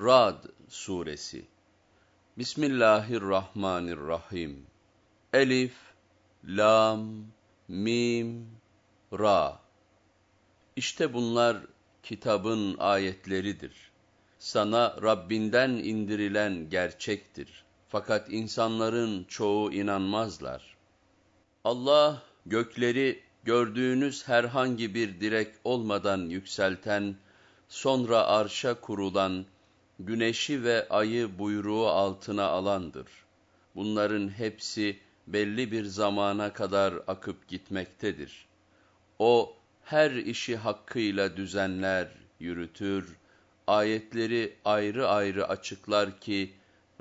Rad Suresi Bismillahirrahmanirrahim Elif, Lam, Mim, Ra İşte bunlar kitabın ayetleridir. Sana Rabbinden indirilen gerçektir. Fakat insanların çoğu inanmazlar. Allah gökleri gördüğünüz herhangi bir direk olmadan yükselten, sonra arşa kurulan, güneşi ve ayı buyruğu altına alandır. Bunların hepsi belli bir zamana kadar akıp gitmektedir. O her işi hakkıyla düzenler, yürütür, ayetleri ayrı ayrı açıklar ki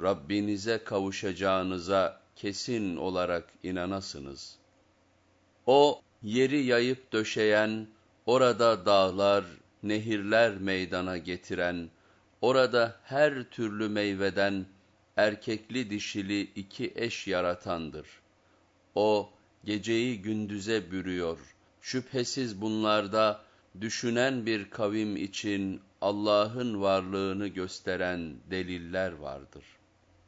Rabbinize kavuşacağınıza kesin olarak inanasınız. O yeri yayıp döşeyen, orada dağlar, nehirler meydana getiren, orada her türlü meyveden erkekli dişili iki eş yaratandır. O geceyi gündüze bürüyor. Şüphesiz bunlarda düşünen bir kavim için Allah'ın varlığını gösteren deliller vardır.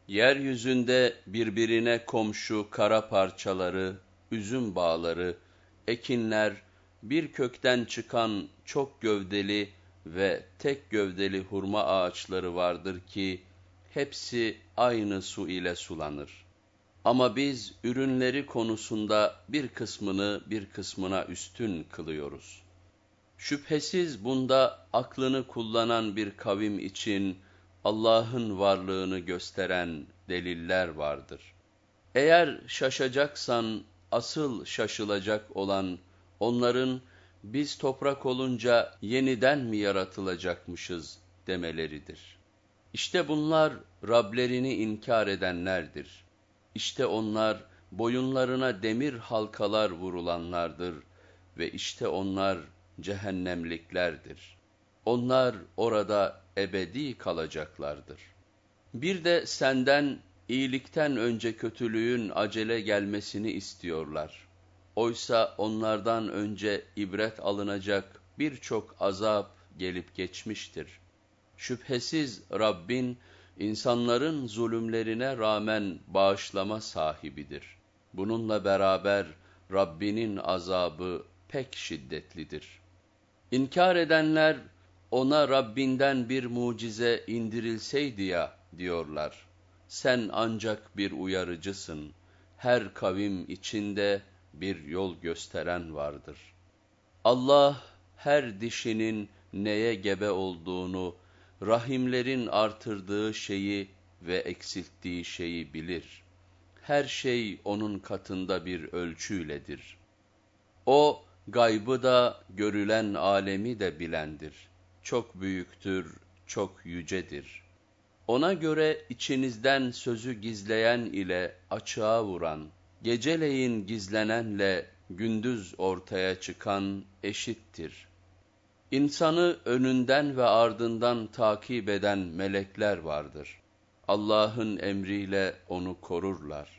Yeryüzünde birbirine komşu kara parçaları, üzüm bağları, ekinler, bir kökten çıkan çok gövdeli ve tek gövdeli hurma ağaçları vardır ki, hepsi aynı su ile sulanır. Ama biz ürünleri konusunda bir kısmını bir kısmına üstün kılıyoruz. Şüphesiz bunda aklını kullanan bir kavim için Allah'ın varlığını gösteren deliller vardır. Eğer şaşacaksan, asıl şaşılacak olan onların biz toprak olunca yeniden mi yaratılacakmışız demeleridir. İşte bunlar Rablerini inkar edenlerdir. İşte onlar boyunlarına demir halkalar vurulanlardır ve işte onlar cehennemliklerdir. Onlar orada ebedi kalacaklardır. Bir de senden iyilikten önce kötülüğün acele gelmesini istiyorlar. Oysa onlardan önce ibret alınacak birçok azap gelip geçmiştir. Şüphesiz Rabbin, insanların zulümlerine rağmen bağışlama sahibidir. Bununla beraber Rabbinin azabı pek şiddetlidir. İnkar edenler, ona Rabbinden bir mucize indirilseydi ya diyorlar. Sen ancak bir uyarıcısın. Her kavim içinde bir yol gösteren vardır. Allah her dişinin neye gebe olduğunu, rahimlerin artırdığı şeyi ve eksilttiği şeyi bilir. Her şey onun katında bir ölçüyledir. O, gaybı da, görülen alemi de bilendir. Çok büyüktür, çok yücedir. Ona göre içinizden sözü gizleyen ile açığa vuran, geceleyin gizlenenle gündüz ortaya çıkan eşittir. İnsanı önünden ve ardından takip eden melekler vardır. Allah'ın emriyle onu korurlar.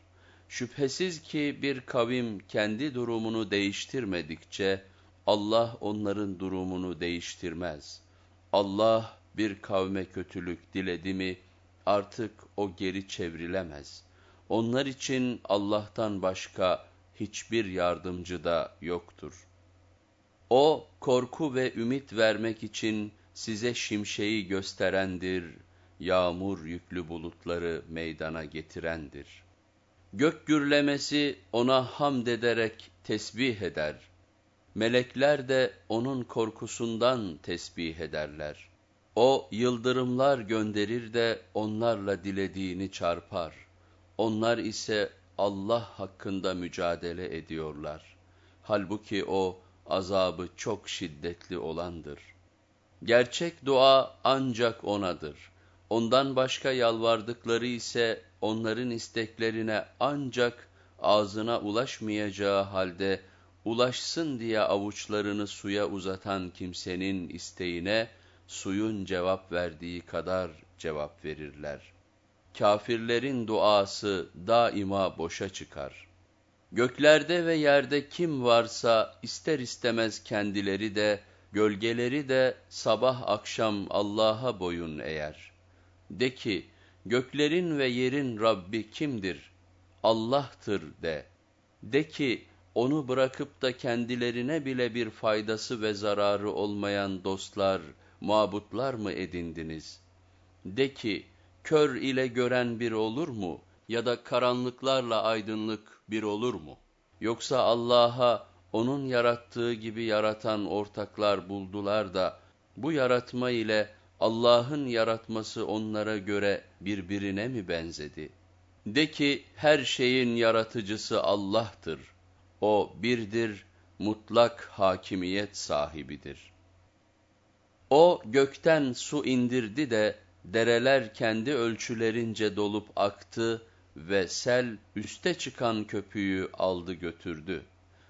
Şüphesiz ki bir kavim kendi durumunu değiştirmedikçe Allah onların durumunu değiştirmez. Allah bir kavme kötülük diledi mi artık o geri çevrilemez. Onlar için Allah'tan başka hiçbir yardımcı da yoktur. O korku ve ümit vermek için size şimşeği gösterendir, yağmur yüklü bulutları meydana getirendir. Gök gürlemesi ona hamd ederek tesbih eder. Melekler de onun korkusundan tesbih ederler. O yıldırımlar gönderir de onlarla dilediğini çarpar. Onlar ise Allah hakkında mücadele ediyorlar. Halbuki o azabı çok şiddetli olandır. Gerçek dua ancak O'nadır. Ondan başka yalvardıkları ise onların isteklerine ancak ağzına ulaşmayacağı halde ulaşsın diye avuçlarını suya uzatan kimsenin isteğine suyun cevap verdiği kadar cevap verirler. Kafirlerin duası daima boşa çıkar. Göklerde ve yerde kim varsa ister istemez kendileri de, gölgeleri de sabah akşam Allah'a boyun eğer. De ki, göklerin ve yerin Rabbi kimdir? Allah'tır de. De ki, onu bırakıp da kendilerine bile bir faydası ve zararı olmayan dostlar, mabutlar mı edindiniz? De ki, kör ile gören bir olur mu? Ya da karanlıklarla aydınlık bir olur mu? Yoksa Allah'a onun yarattığı gibi yaratan ortaklar buldular da, bu yaratma ile Allah'ın yaratması onlara göre birbirine mi benzedi? De ki her şeyin yaratıcısı Allah'tır. O birdir, mutlak hakimiyet sahibidir. O gökten su indirdi de dereler kendi ölçülerince dolup aktı ve sel üste çıkan köpüğü aldı götürdü.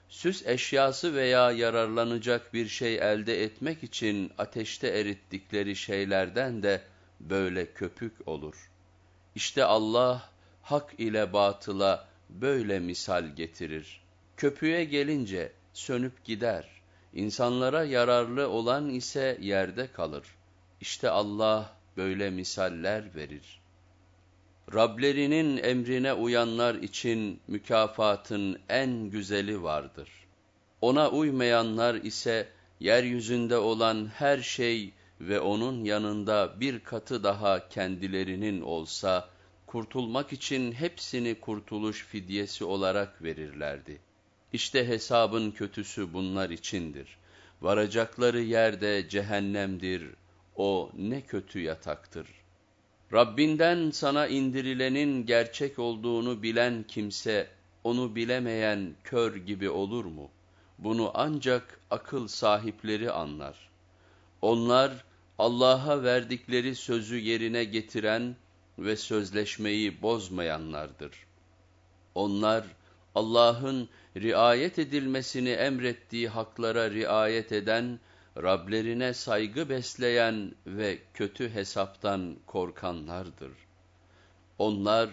Süs eşyası veya yararlanacak bir şey elde etmek için ateşte erittikleri şeylerden de böyle köpük olur. İşte Allah hak ile batıla böyle misal getirir. Köpüğe gelince sönüp gider. İnsanlara yararlı olan ise yerde kalır. İşte Allah böyle misaller verir. Rablerinin emrine uyanlar için mükafatın en güzeli vardır. Ona uymayanlar ise yeryüzünde olan her şey ve onun yanında bir katı daha kendilerinin olsa, kurtulmak için hepsini kurtuluş fidyesi olarak verirlerdi. İşte hesabın kötüsü bunlar içindir. Varacakları yerde cehennemdir, o ne kötü yataktır. Rabbinden sana indirilenin gerçek olduğunu bilen kimse, onu bilemeyen kör gibi olur mu? Bunu ancak akıl sahipleri anlar. Onlar, Allah'a verdikleri sözü yerine getiren ve sözleşmeyi bozmayanlardır. Onlar, Allah'ın riayet edilmesini emrettiği haklara riayet eden, Rablerine saygı besleyen ve kötü hesaptan korkanlardır. Onlar,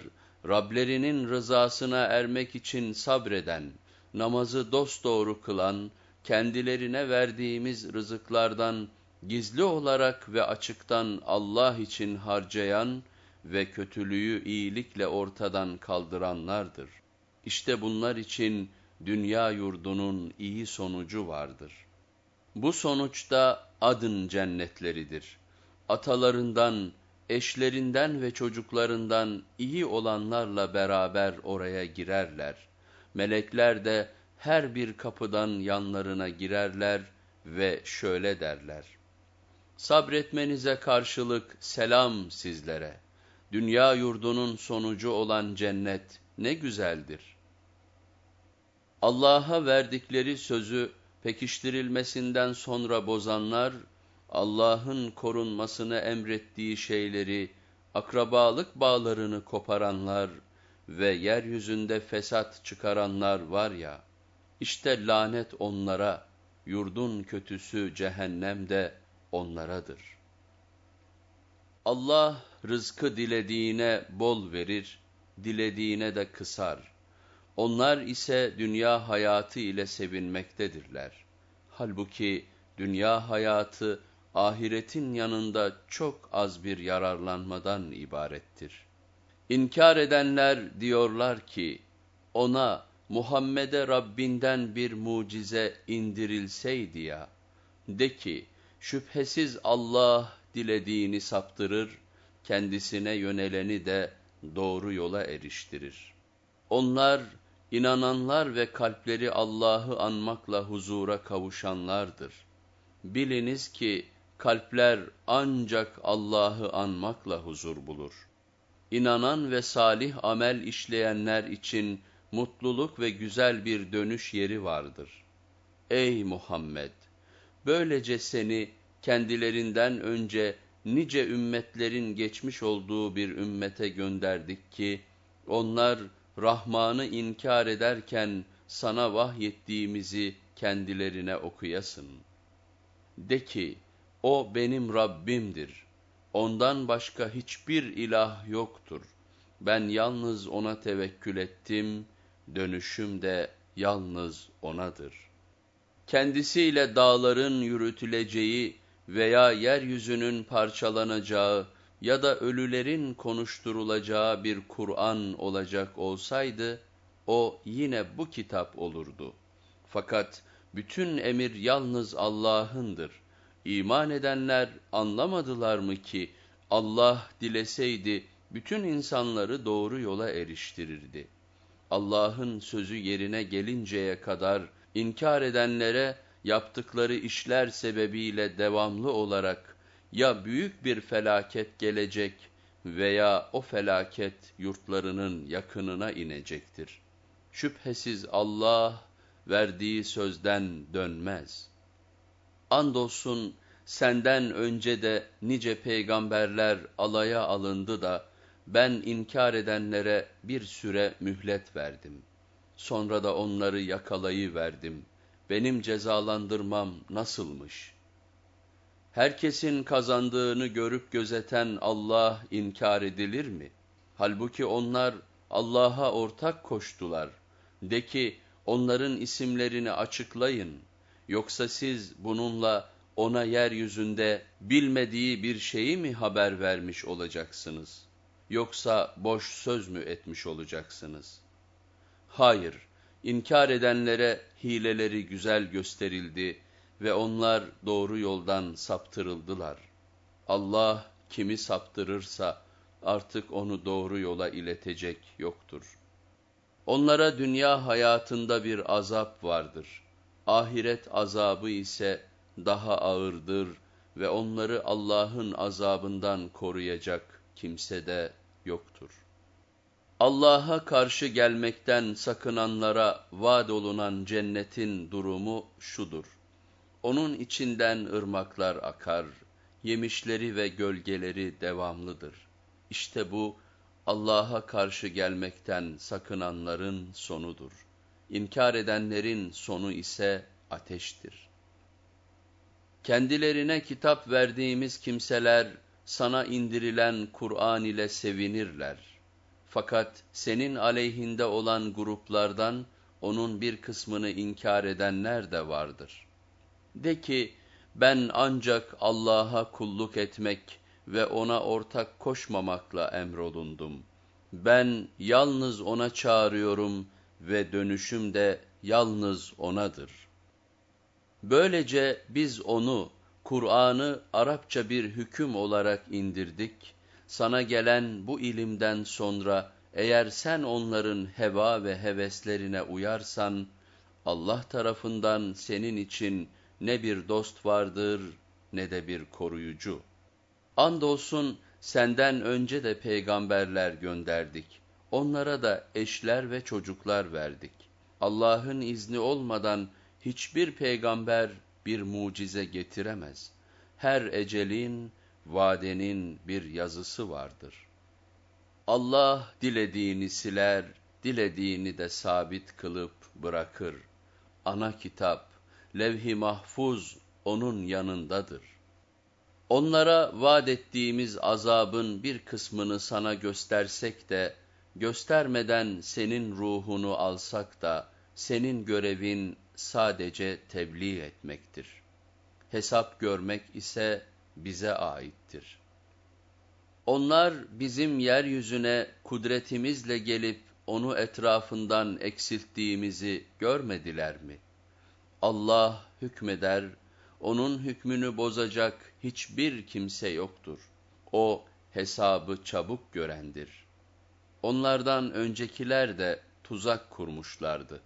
Rablerinin rızasına ermek için sabreden, namazı dosdoğru kılan, kendilerine verdiğimiz rızıklardan gizli olarak ve açıktan Allah için harcayan ve kötülüğü iyilikle ortadan kaldıranlardır. İşte bunlar için dünya yurdunun iyi sonucu vardır. Bu sonuçta adın cennetleridir. Atalarından, eşlerinden ve çocuklarından iyi olanlarla beraber oraya girerler. Melekler de her bir kapıdan yanlarına girerler ve şöyle derler. Sabretmenize karşılık selam sizlere. Dünya yurdunun sonucu olan cennet ne güzeldir. Allah'a verdikleri sözü pekiştirilmesinden sonra bozanlar, Allah'ın korunmasını emrettiği şeyleri, akrabalık bağlarını koparanlar ve yeryüzünde fesat çıkaranlar var ya, işte lanet onlara, yurdun kötüsü cehennem de onlaradır. Allah rızkı dilediğine bol verir, dilediğine de kısar. Onlar ise dünya hayatı ile sevinmektedirler. Halbuki dünya hayatı ahiretin yanında çok az bir yararlanmadan ibarettir. İnkar edenler diyorlar ki, ona Muhammed'e Rabbinden bir mucize indirilseydi ya, de ki, şüphesiz Allah dilediğini saptırır, kendisine yöneleni de doğru yola eriştirir. Onlar, inananlar ve kalpleri Allah'ı anmakla huzura kavuşanlardır. Biliniz ki, kalpler ancak Allah'ı anmakla huzur bulur. İnanan ve salih amel işleyenler için mutluluk ve güzel bir dönüş yeri vardır. Ey Muhammed! Böylece seni kendilerinden önce nice ümmetlerin geçmiş olduğu bir ümmete gönderdik ki, onlar Rahman'ı inkar ederken sana vahyettiğimizi kendilerine okuyasın. De ki, o benim Rabbimdir. Ondan başka hiçbir ilah yoktur. Ben yalnız ona tevekkül ettim, dönüşüm de yalnız O'nadır. Kendisiyle dağların yürütüleceği veya yeryüzünün parçalanacağı ya da ölülerin konuşturulacağı bir Kur'an olacak olsaydı, o yine bu kitap olurdu. Fakat bütün emir yalnız Allah'ındır. İman edenler anlamadılar mı ki, Allah dileseydi bütün insanları doğru yola eriştirirdi. Allah'ın sözü yerine gelinceye kadar inkar edenlere yaptıkları işler sebebiyle devamlı olarak ya büyük bir felaket gelecek veya o felaket yurtlarının yakınına inecektir. Şüphesiz Allah verdiği sözden dönmez. Andolsun senden önce de nice peygamberler alaya alındı da ben inkar edenlere bir süre mühlet verdim. Sonra da onları yakalayıverdim. Benim cezalandırmam nasılmış? Herkesin kazandığını görüp gözeten Allah inkar edilir mi? Halbuki onlar Allah'a ortak koştular. De ki onların isimlerini açıklayın. Yoksa siz bununla ona yeryüzünde bilmediği bir şeyi mi haber vermiş olacaksınız? Yoksa boş söz mü etmiş olacaksınız? Hayır, inkar edenlere hileleri güzel gösterildi ve onlar doğru yoldan saptırıldılar. Allah kimi saptırırsa artık onu doğru yola iletecek yoktur. Onlara dünya hayatında bir azap vardır. Ahiret azabı ise daha ağırdır ve onları Allah'ın azabından koruyacak kimse de yoktur. Allah'a karşı gelmekten sakınanlara vaad olunan cennetin durumu şudur. Onun içinden ırmaklar akar, yemişleri ve gölgeleri devamlıdır. İşte bu Allah'a karşı gelmekten sakınanların sonudur. İnkar edenlerin sonu ise ateştir. Kendilerine kitap verdiğimiz kimseler sana indirilen Kur'an ile sevinirler. Fakat senin aleyhinde olan gruplardan onun bir kısmını inkar edenler de vardır. De ki, ben ancak Allah'a kulluk etmek ve ona ortak koşmamakla emrolundum. Ben yalnız ona çağırıyorum ve dönüşüm de yalnız onadır. Böylece biz onu, Kur'an'ı Arapça bir hüküm olarak indirdik. Sana gelen bu ilimden sonra eğer sen onların heva ve heveslerine uyarsan, Allah tarafından senin için ne bir dost vardır ne de bir koruyucu. Andolsun senden önce de peygamberler gönderdik. Onlara da eşler ve çocuklar verdik. Allah'ın izni olmadan hiçbir peygamber bir mucize getiremez. Her ecelin, vadenin bir yazısı vardır. Allah dilediğini siler, dilediğini de sabit kılıp bırakır. Ana kitap, levh-i mahfuz onun yanındadır. Onlara vaat ettiğimiz azabın bir kısmını sana göstersek de, göstermeden senin ruhunu alsak da, senin görevin sadece tebliğ etmektir. Hesap görmek ise bize aittir. Onlar bizim yeryüzüne kudretimizle gelip onu etrafından eksilttiğimizi görmediler mi? Allah hükmeder, onun hükmünü bozacak hiçbir kimse yoktur. O hesabı çabuk görendir. Onlardan öncekiler de tuzak kurmuşlardı.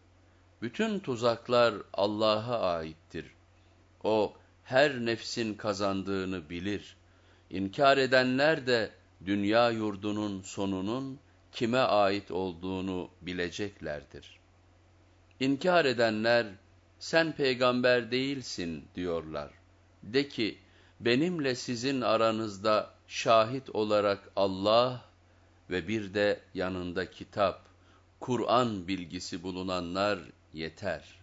Bütün tuzaklar Allah'a aittir. O her nefsin kazandığını bilir. İnkar edenler de dünya yurdunun sonunun kime ait olduğunu bileceklerdir. İnkar edenler, sen peygamber değilsin diyorlar. De ki, benimle sizin aranızda şahit olarak Allah ve bir de yanında kitap, Kur'an bilgisi bulunanlar yeter.''